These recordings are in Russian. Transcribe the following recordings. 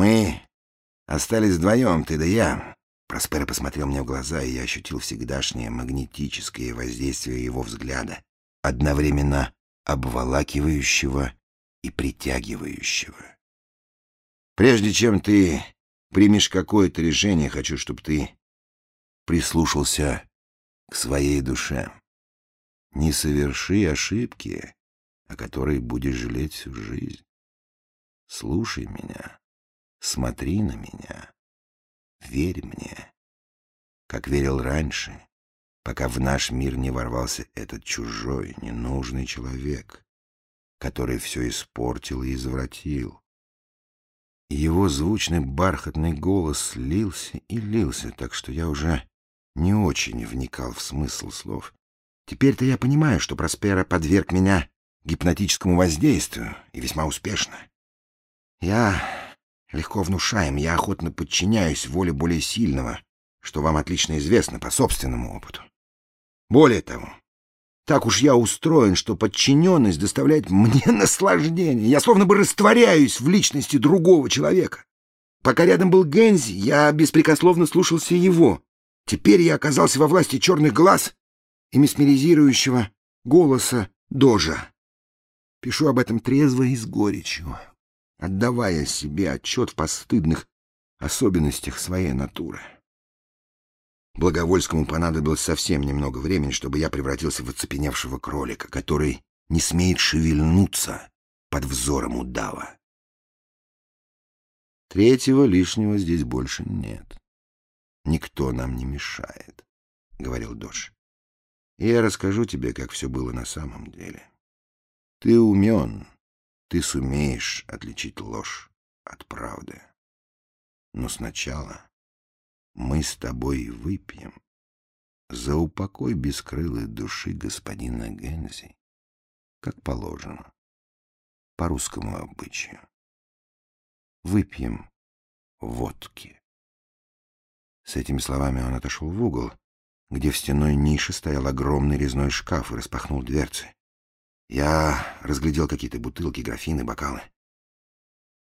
Мы остались вдвоем, ты да я. Проспера посмотрел мне в глаза, и я ощутил всегдашнее магнетическое воздействие его взгляда, одновременно обволакивающего и притягивающего. Прежде чем ты примешь какое-то решение, хочу, чтобы ты прислушался к своей душе. Не соверши ошибки, о которой будешь жалеть всю жизнь. Слушай меня, смотри на меня, верь мне, как верил раньше, пока в наш мир не ворвался этот чужой, ненужный человек, который все испортил и извратил. Его звучный бархатный голос лился и лился, так что я уже не очень вникал в смысл слов. Теперь-то я понимаю, что Проспера подверг меня гипнотическому воздействию, и весьма успешно. Я легко внушаем, я охотно подчиняюсь воле более сильного, что вам отлично известно по собственному опыту. Более того, так уж я устроен, что подчиненность доставляет мне наслаждение. Я словно бы растворяюсь в личности другого человека. Пока рядом был Гензи, я беспрекословно слушался его. Теперь я оказался во власти черных глаз и месмеризирующего голоса Дожа. Пишу об этом трезво и с горечью отдавая себе отчет в постыдных особенностях своей натуры. Благовольскому понадобилось совсем немного времени, чтобы я превратился в оцепеневшего кролика, который не смеет шевельнуться под взором удава. Третьего лишнего здесь больше нет. Никто нам не мешает, — говорил Дош. И я расскажу тебе, как все было на самом деле. Ты умен, ты сумеешь отличить ложь от правды. Но сначала мы с тобой выпьем за упокой бескрылой души господина Гензи, как положено, по русскому обычаю. Выпьем водки. С этими словами он отошел в угол, где в стеной нише стоял огромный резной шкаф и распахнул дверцы. Я разглядел какие-то бутылки, графины, бокалы.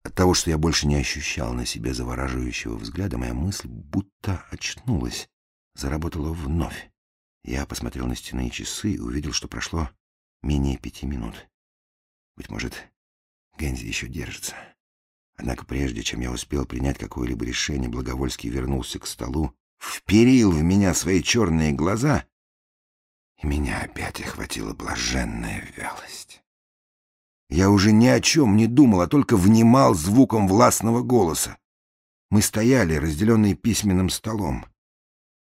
От того, что я больше не ощущал на себе завораживающего взгляда, моя мысль будто очнулась, заработала вновь. Я посмотрел на стены часы и увидел, что прошло менее пяти минут. Быть может, Гензи еще держится. Однако прежде, чем я успел принять какое-либо решение, Благовольский вернулся к столу, вперил в меня свои черные глаза и меня опять охватила блаженная вялость. Я уже ни о чем не думал, а только внимал звуком властного голоса. Мы стояли, разделенные письменным столом.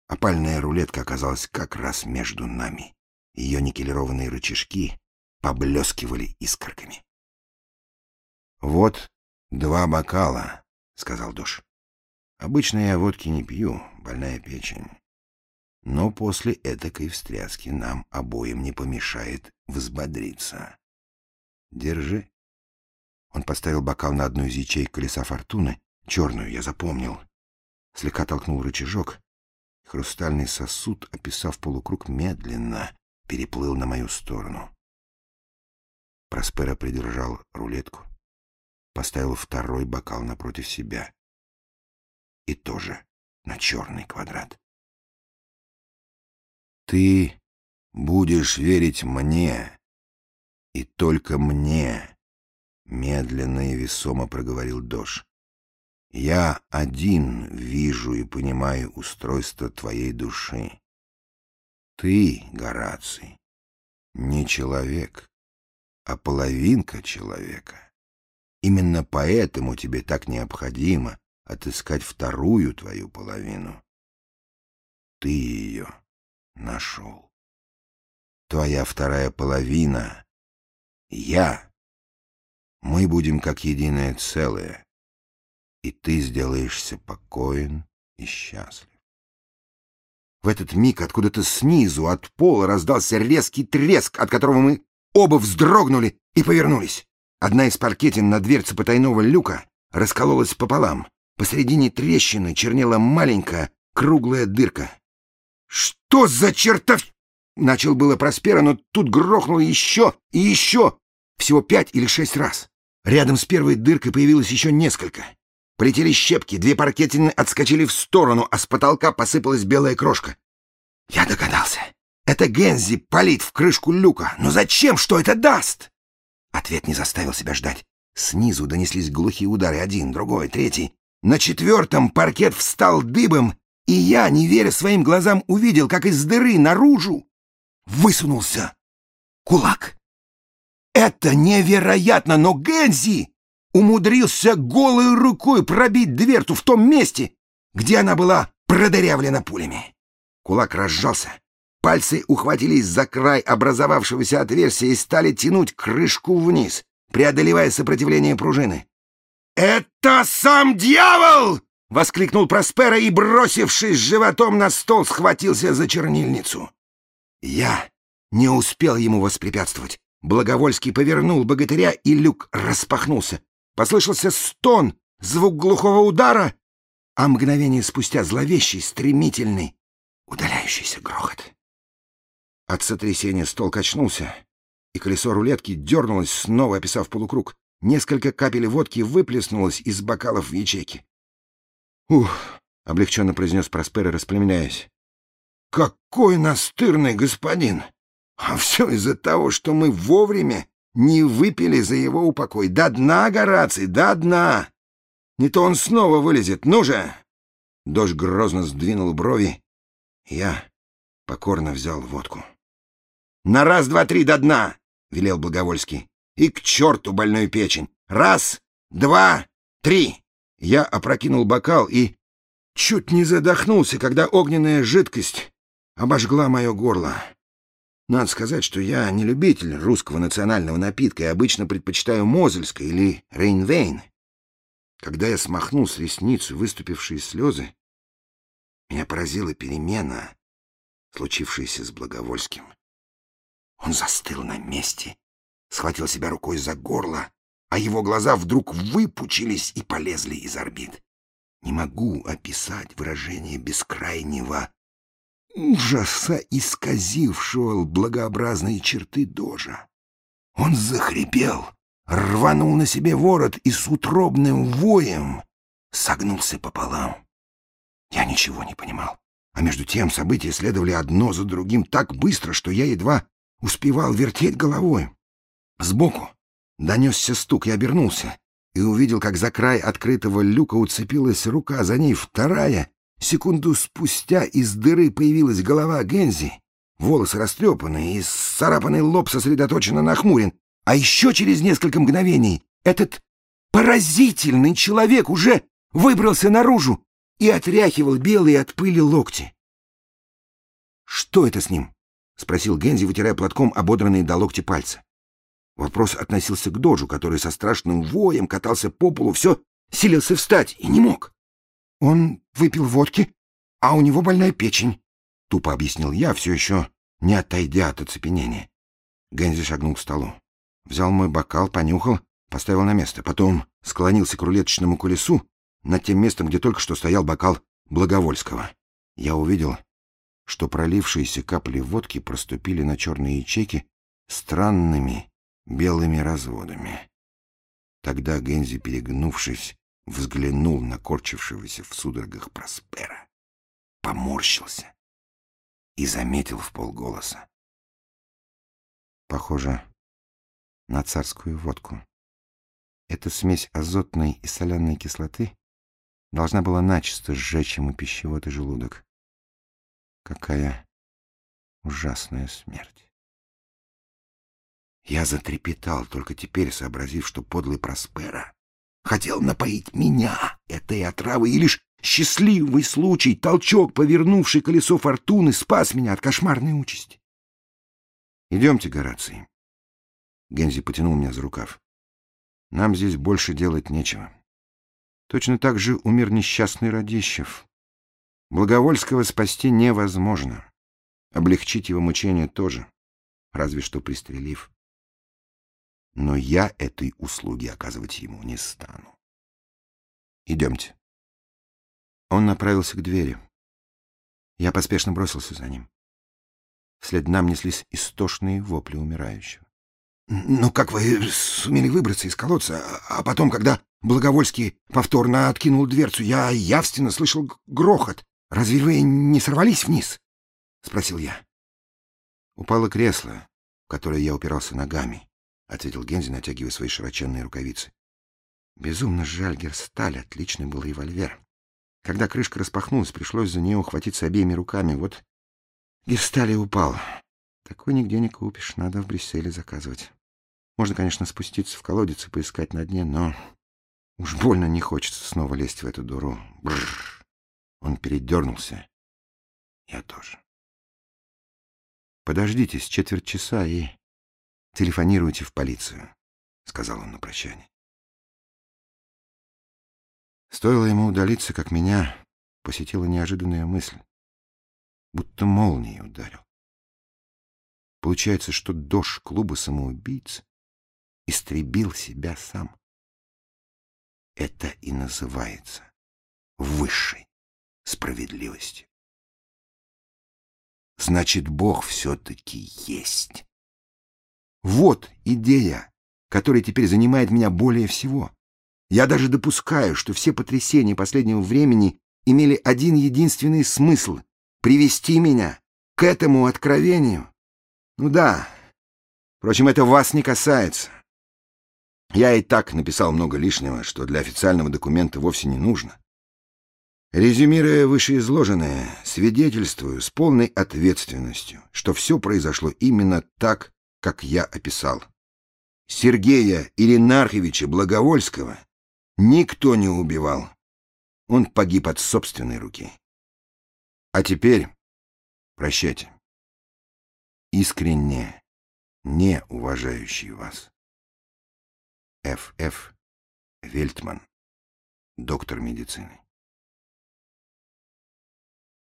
Опальная рулетка оказалась как раз между нами. Ее никелированные рычажки поблескивали искорками. «Вот два бокала», — сказал Душ. «Обычно я водки не пью, больная печень. Но после этакой встряски нам обоим не помешает взбодриться. Держи. Он поставил бокал на одну из ячеек колеса фортуны, черную, я запомнил. Слегка толкнул рычажок. Хрустальный сосуд, описав полукруг, медленно переплыл на мою сторону. Проспера придержал рулетку, поставил второй бокал напротив себя. И тоже на черный квадрат. Ты будешь верить мне, и только мне, — медленно и весомо проговорил Дош. Я один вижу и понимаю устройство твоей души. Ты, Гораций, не человек, а половинка человека. Именно поэтому тебе так необходимо отыскать вторую твою половину. Ты ее нашел. Твоя вторая половина — я. Мы будем как единое целое, и ты сделаешься покоен и счастлив. В этот миг откуда-то снизу, от пола, раздался резкий треск, от которого мы оба вздрогнули и повернулись. Одна из паркетин на дверце потайного люка раскололась пополам. Посредине трещины чернела маленькая круглая дырка. «Что за чертов...» Начал было Проспера, но тут грохнуло еще и еще. Всего пять или шесть раз. Рядом с первой дыркой появилось еще несколько. Полетели щепки, две паркетины отскочили в сторону, а с потолка посыпалась белая крошка. Я догадался. Это Гензи палит в крышку люка. Но зачем? Что это даст? Ответ не заставил себя ждать. Снизу донеслись глухие удары. Один, другой, третий. На четвертом паркет встал дыбом, и я, не веря своим глазам, увидел, как из дыры наружу высунулся кулак. Это невероятно, но Гензи умудрился голой рукой пробить дверцу в том месте, где она была продырявлена пулями. Кулак разжался. Пальцы ухватились за край образовавшегося отверстия и стали тянуть крышку вниз, преодолевая сопротивление пружины. «Это сам дьявол!» — воскликнул Проспера и, бросившись животом на стол, схватился за чернильницу. Я не успел ему воспрепятствовать. Благовольский повернул богатыря, и люк распахнулся. Послышался стон, звук глухого удара, а мгновение спустя зловещий, стремительный, удаляющийся грохот. От сотрясения стол качнулся, и колесо рулетки дернулось, снова описав полукруг. Несколько капель водки выплеснулось из бокалов в ячейки. «Ух!» — облегченно произнес Проспера, распрямляясь. «Какой настырный господин! А все из-за того, что мы вовремя не выпили за его упокой. До дна, Гораций, до дна! Не то он снова вылезет. Ну же!» Дождь грозно сдвинул брови. Я покорно взял водку. «На раз, два, три, до дна!» — велел Благовольский. «И к черту больную печень! Раз, два, три!» Я опрокинул бокал и чуть не задохнулся, когда огненная жидкость обожгла мое горло. Надо сказать, что я не любитель русского национального напитка и обычно предпочитаю Мозельское или Рейнвейн. Когда я смахнул с ресниц выступившие слезы, меня поразила перемена, случившаяся с Благовольским. Он застыл на месте, схватил себя рукой за горло, а его глаза вдруг выпучились и полезли из орбит. Не могу описать выражение бескрайнего ужаса, исказившего благообразные черты дожа. Он захрипел, рванул на себе ворот и с утробным воем согнулся пополам. Я ничего не понимал. А между тем события следовали одно за другим так быстро, что я едва успевал вертеть головой. Сбоку донесся стук, я обернулся и увидел, как за край открытого люка уцепилась рука, за ней вторая, Секунду спустя из дыры появилась голова Гензи, волосы растрепаны и сцарапанный лоб сосредоточенно нахмурен. А еще через несколько мгновений этот поразительный человек уже выбрался наружу и отряхивал белые от пыли локти. «Что это с ним?» — спросил Гензи, вытирая платком ободранные до локти пальцы. Вопрос относился к Доджу, который со страшным воем катался по полу, все силился встать и не мог. «Он выпил водки, а у него больная печень», — тупо объяснил я, все еще не отойдя от оцепенения. Гензи шагнул к столу. Взял мой бокал, понюхал, поставил на место. Потом склонился к рулеточному колесу над тем местом, где только что стоял бокал Благовольского. Я увидел, что пролившиеся капли водки проступили на черные ячейки странными белыми разводами. Тогда Гензи, перегнувшись, взглянул на корчившегося в судорогах Проспера, поморщился и заметил в полголоса. Похоже на царскую водку. Эта смесь азотной и соляной кислоты должна была начисто сжечь ему пищевод и желудок. Какая ужасная смерть. Я затрепетал, только теперь сообразив, что подлый Проспера хотел напоить меня этой отравой, и лишь счастливый случай, толчок, повернувший колесо фортуны, спас меня от кошмарной участи. — Идемте, Гораций. Гензи потянул меня за рукав. — Нам здесь больше делать нечего. Точно так же умер несчастный Радищев. Благовольского спасти невозможно. Облегчить его мучения тоже, разве что пристрелив но я этой услуги оказывать ему не стану. Идемте. Он направился к двери. Я поспешно бросился за ним. Вслед нам неслись истошные вопли умирающего. Ну, как вы сумели выбраться из колодца, а потом, когда Благовольский повторно откинул дверцу, я явственно слышал грохот. Разве вы не сорвались вниз? — спросил я. Упало кресло, в которое я упирался ногами, — ответил Гензи, натягивая свои широченные рукавицы. Безумно жаль Герсталь, отличный был револьвер. Когда крышка распахнулась, пришлось за нее ухватиться обеими руками. Вот Герсталь и упал. Такой нигде не купишь, надо в Брюсселе заказывать. Можно, конечно, спуститься в колодец и поискать на дне, но уж больно не хочется снова лезть в эту дуру. Бррр. Он передернулся. Я тоже. Подождите с четверть часа и телефонируйте в полицию, — сказал он на прощание. Стоило ему удалиться, как меня посетила неожиданная мысль, будто молнией ударил. Получается, что дождь клуба самоубийц истребил себя сам. Это и называется высшей справедливостью. Значит, Бог все-таки есть. Вот идея, которая теперь занимает меня более всего. Я даже допускаю, что все потрясения последнего времени имели один единственный смысл — привести меня к этому откровению. Ну да, впрочем, это вас не касается. Я и так написал много лишнего, что для официального документа вовсе не нужно. Резюмируя вышеизложенное, свидетельствую с полной ответственностью, что все произошло именно так, как я описал. Сергея Иринарховича Благовольского никто не убивал. Он погиб от собственной руки. А теперь прощайте. Искренне не уважающий вас. Ф.Ф. Вельтман, доктор медицины.